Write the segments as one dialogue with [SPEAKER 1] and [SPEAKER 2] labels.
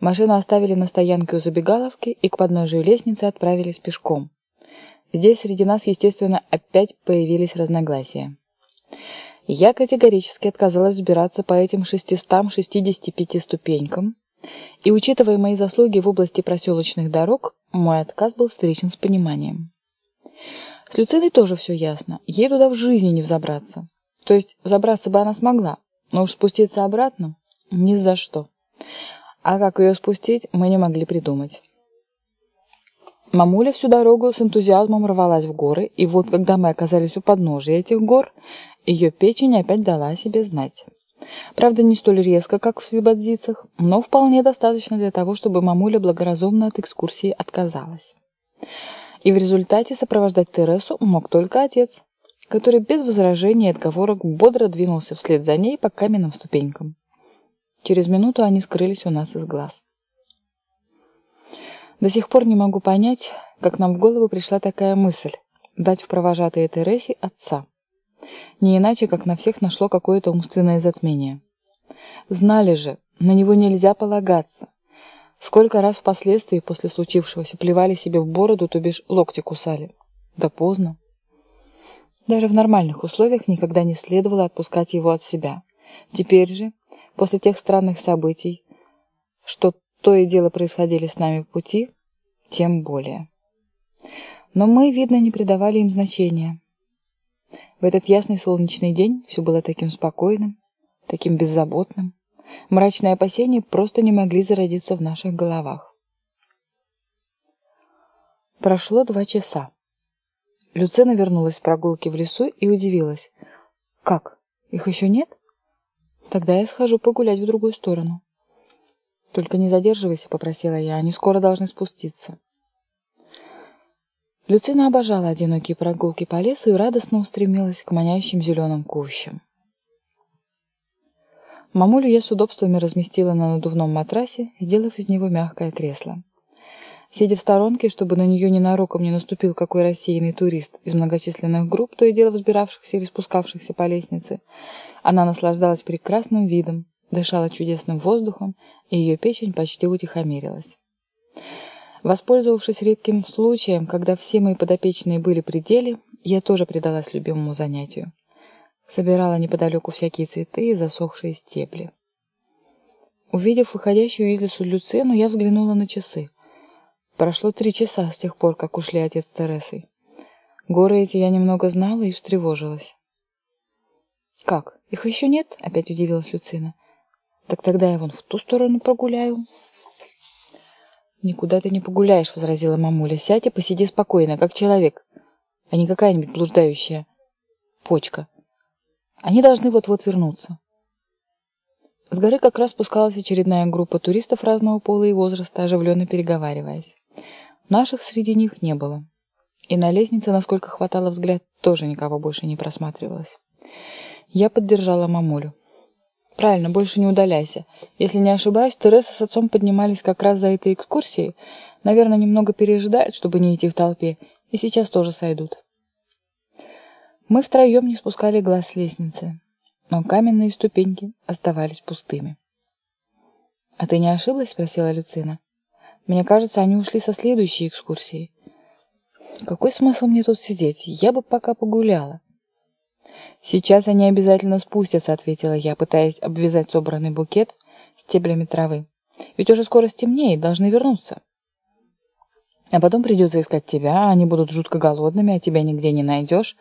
[SPEAKER 1] Машину оставили на стоянке у забегаловки и к подножию лестницы отправились пешком. Здесь среди нас, естественно, опять появились разногласия. Я категорически отказалась взбираться по этим 665 ступенькам, и, учитывая мои заслуги в области проселочных дорог, мой отказ был встречен с пониманием. С Люциной тоже все ясно. Ей туда в жизни не взобраться. То есть взобраться бы она смогла, но уж спуститься обратно – ни за что. А как ее спустить, мы не могли придумать. Мамуля всю дорогу с энтузиазмом рвалась в горы, и вот когда мы оказались у подножия этих гор, ее печень опять дала о себе знать. Правда, не столь резко, как в свибадзицах, но вполне достаточно для того, чтобы мамуля благоразумно от экскурсии отказалась. И в результате сопровождать Тересу мог только отец, который без возражений и отговорок бодро двинулся вслед за ней по каменным ступенькам. Через минуту они скрылись у нас из глаз. До сих пор не могу понять, как нам в голову пришла такая мысль – дать в провожатые Тересе отца. Не иначе, как на всех нашло какое-то умственное затмение. Знали же, на него нельзя полагаться. Сколько раз впоследствии после случившегося плевали себе в бороду, то бишь локти кусали. Да поздно. Даже в нормальных условиях никогда не следовало отпускать его от себя. Теперь же, после тех странных событий, что то и дело происходили с нами в пути, тем более. Но мы, видно, не придавали им значения. В этот ясный солнечный день все было таким спокойным, таким беззаботным. Мрачные опасения просто не могли зародиться в наших головах. Прошло два часа. Люцина вернулась с прогулки в лесу и удивилась. «Как? Их еще нет? Тогда я схожу погулять в другую сторону». «Только не задерживайся», — попросила я, — «они скоро должны спуститься». Люцина обожала одинокие прогулки по лесу и радостно устремилась к манящим зеленым кущам. Мамулю я с удобствами разместила на надувном матрасе, сделав из него мягкое кресло. Сидя в сторонке, чтобы на нее ненароком не наступил какой рассеянный турист из многочисленных групп, то и дело взбиравшихся или спускавшихся по лестнице, она наслаждалась прекрасным видом, дышала чудесным воздухом, и ее печень почти утихомирилась. Воспользовавшись редким случаем, когда все мои подопечные были при деле, я тоже предалась любимому занятию. Собирала неподалеку всякие цветы и засохшие стебли. Увидев выходящую из лесу Люцену, я взглянула на часы. Прошло три часа с тех пор, как ушли отец с Тересой. Горы эти я немного знала и встревожилась. «Как, их еще нет?» — опять удивилась Люцина. Так тогда я вон в ту сторону прогуляю. Никуда ты не погуляешь, возразила мамуля. Сядь и посиди спокойно, как человек, а не какая-нибудь блуждающая почка. Они должны вот-вот вернуться. С горы как раз спускалась очередная группа туристов разного пола и возраста, оживленно переговариваясь. Наших среди них не было. И на лестнице, насколько хватало взгляд, тоже никого больше не просматривалось. Я поддержала мамулю. Правильно, больше не удаляйся. Если не ошибаюсь, Тереса с отцом поднимались как раз за этой экскурсией. Наверное, немного пережидают, чтобы не идти в толпе, и сейчас тоже сойдут. Мы втроем не спускали глаз с лестницы, но каменные ступеньки оставались пустыми. «А ты не ошиблась?» — спросила Люцина. «Мне кажется, они ушли со следующей экскурсии». «Какой смысл мне тут сидеть? Я бы пока погуляла». «Сейчас они обязательно спустятся», — ответила я, пытаясь обвязать собранный букет стеблями травы. «Ведь уже скоро стемнеет, должны вернуться». «А потом придется искать тебя, они будут жутко голодными, а тебя нигде не найдешь».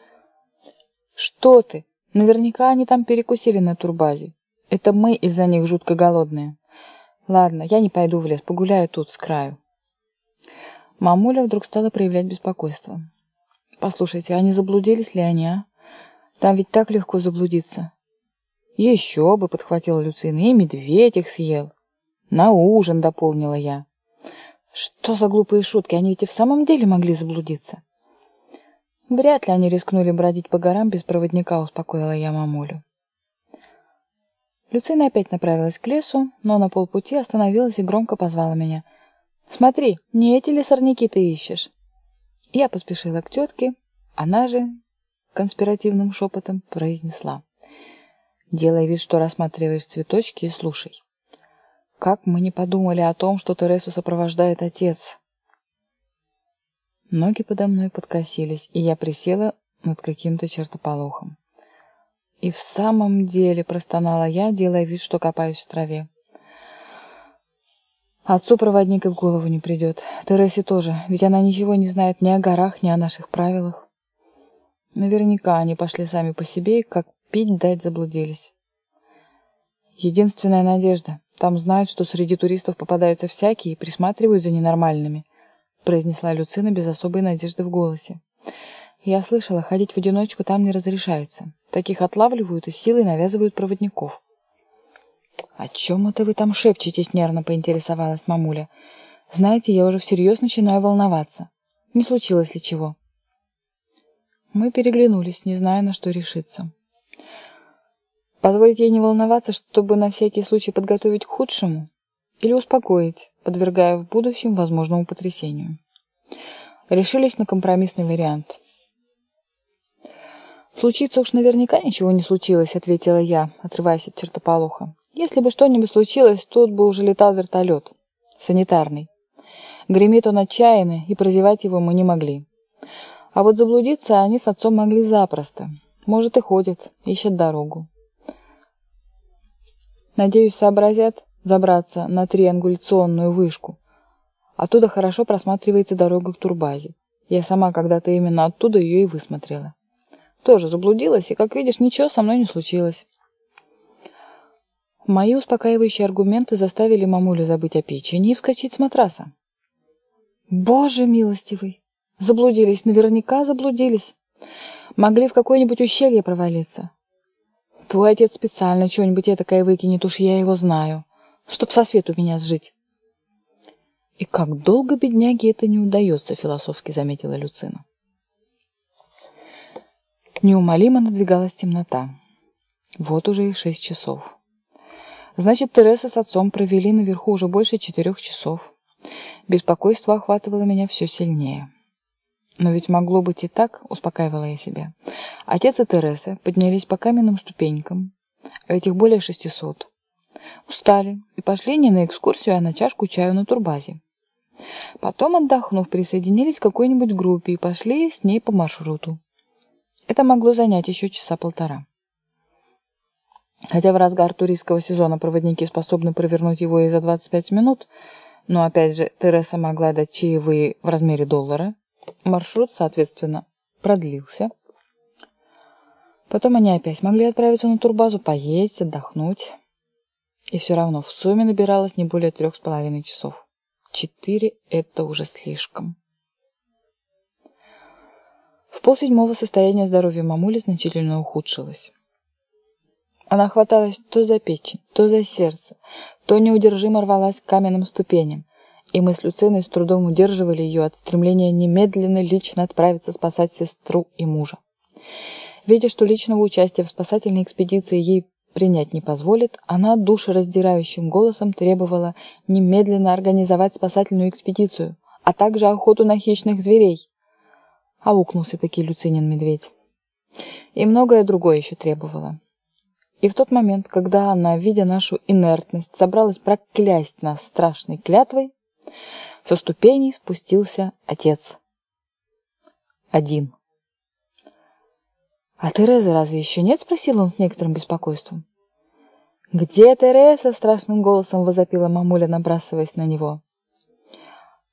[SPEAKER 1] «Что ты? Наверняка они там перекусили на турбазе. Это мы из-за них жутко голодные. Ладно, я не пойду в лес, погуляю тут, с краю». Мамуля вдруг стала проявлять беспокойство. «Послушайте, а не заблудились ли они, а? Там ведь так легко заблудиться. Еще бы, подхватила Люцина, и медведь их съел. На ужин, дополнила я. Что за глупые шутки, они ведь и в самом деле могли заблудиться. Вряд ли они рискнули бродить по горам без проводника, успокоила я мамулю. Люцина опять направилась к лесу, но на полпути остановилась и громко позвала меня. «Смотри, не эти ли сорняки ты ищешь?» Я поспешила к тетке, она же конспиративным шепотом произнесла. Делай вид, что рассматриваешь цветочки и слушай. Как мы не подумали о том, что Тересу сопровождает отец. Ноги подо мной подкосились, и я присела над каким-то чертополохом. И в самом деле простонала я, делая вид, что копаюсь в траве. Отцу проводник и в голову не придет. Тересе тоже, ведь она ничего не знает ни о горах, ни о наших правилах. Наверняка они пошли сами по себе и как пить дать заблудились. Единственная надежда. Там знают, что среди туристов попадаются всякие и присматривают за ненормальными, произнесла Люцина без особой надежды в голосе. Я слышала, ходить в одиночку там не разрешается. Таких отлавливают и силой навязывают проводников. «О чем это вы там шепчетесь?» — нервно поинтересовалась мамуля. «Знаете, я уже всерьез начинаю волноваться. Не случилось ли чего?» Мы переглянулись, не зная, на что решиться. Позволить ей не волноваться, чтобы на всякий случай подготовить к худшему? Или успокоить, подвергая в будущем возможному потрясению? Решились на компромиссный вариант. «Случится уж наверняка ничего не случилось», — ответила я, отрываясь от чертополоха. Если бы что-нибудь случилось, тут бы уже летал вертолет. Санитарный. Гремит он отчаянно, и прозевать его мы не могли. А вот заблудиться они с отцом могли запросто. Может, и ходят, ищут дорогу. Надеюсь, сообразят забраться на триангуляционную вышку. Оттуда хорошо просматривается дорога к турбазе. Я сама когда-то именно оттуда ее и высмотрела. Тоже заблудилась, и, как видишь, ничего со мной не случилось. Мои успокаивающие аргументы заставили мамулю забыть о печени и вскочить с матраса. «Боже милостивый! Заблудились, наверняка заблудились. Могли в какое-нибудь ущелье провалиться. Твой отец специально что-нибудь этакое выкинет, уж я его знаю, чтоб со свету меня сжить». «И как долго бедняге это не удается», — философски заметила Люцина. Неумолимо надвигалась темнота. Вот уже и шесть часов. Значит, Тереса с отцом провели наверху уже больше четырех часов. Беспокойство охватывало меня все сильнее. Но ведь могло быть и так, успокаивала я себя. Отец и Тереса поднялись по каменным ступенькам, а этих более шестисот. Устали и пошли не на экскурсию, а на чашку чаю на турбазе. Потом, отдохнув, присоединились к какой-нибудь группе и пошли с ней по маршруту. Это могло занять еще часа полтора. Хотя в разгар туристского сезона проводники способны провернуть его и за 25 минут, но опять же Тереса могла дать чаевые в размере доллара. Маршрут, соответственно, продлился. Потом они опять могли отправиться на турбазу, поесть, отдохнуть. И все равно в сумме набиралось не более трех с половиной часов. Четыре — это уже слишком. В полседьмого состояние здоровья мамули значительно ухудшилось. Она хваталась то за печень, то за сердце, то неудержимо рвалась к каменным ступеням, и мы с Люциной с трудом удерживали ее от стремления немедленно лично отправиться спасать сестру и мужа. Видя, что личного участия в спасательной экспедиции ей принять не позволит, она душераздирающим голосом требовала немедленно организовать спасательную экспедицию, а также охоту на хищных зверей. Аукнулся таки Люцинин медведь. И многое другое еще требовала. И в тот момент, когда она, видя нашу инертность, собралась проклясть нас страшной клятвой, со ступеней спустился отец. Один. «А Терезы разве еще нет?» — спросил он с некоторым беспокойством. «Где Тереза?» — страшным голосом возопила мамуля, набрасываясь на него.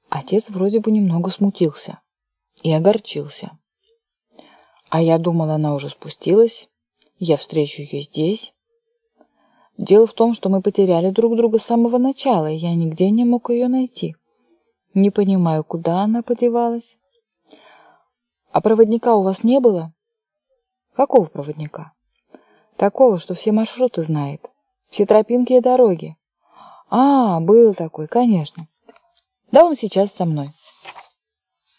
[SPEAKER 1] Отец вроде бы немного смутился и огорчился. А я думала, она уже спустилась я встречу ее здесь. Дело в том, что мы потеряли друг друга с самого начала, и я нигде не мог ее найти. Не понимаю, куда она подевалась. А проводника у вас не было? Какого проводника? Такого, что все маршруты знает, все тропинки и дороги. А, был такой, конечно. Да он сейчас со мной.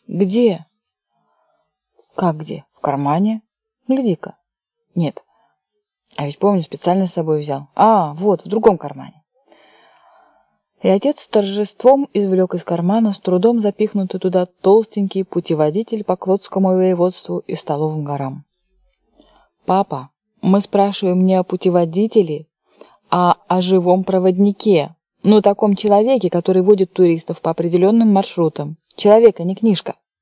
[SPEAKER 1] Где? Как где? В кармане? Гляди-ка. Нет, а ведь помню, специально с собой взял. А, вот, в другом кармане. И отец с торжеством извлек из кармана с трудом запихнутый туда толстенький путеводитель по Клодскому воеводству и Столовым горам. «Папа, мы спрашиваем не о путеводителе, а о живом проводнике», Ну, таком человеке, который водит туристов по определенным маршрутам. Человек, а не книжка.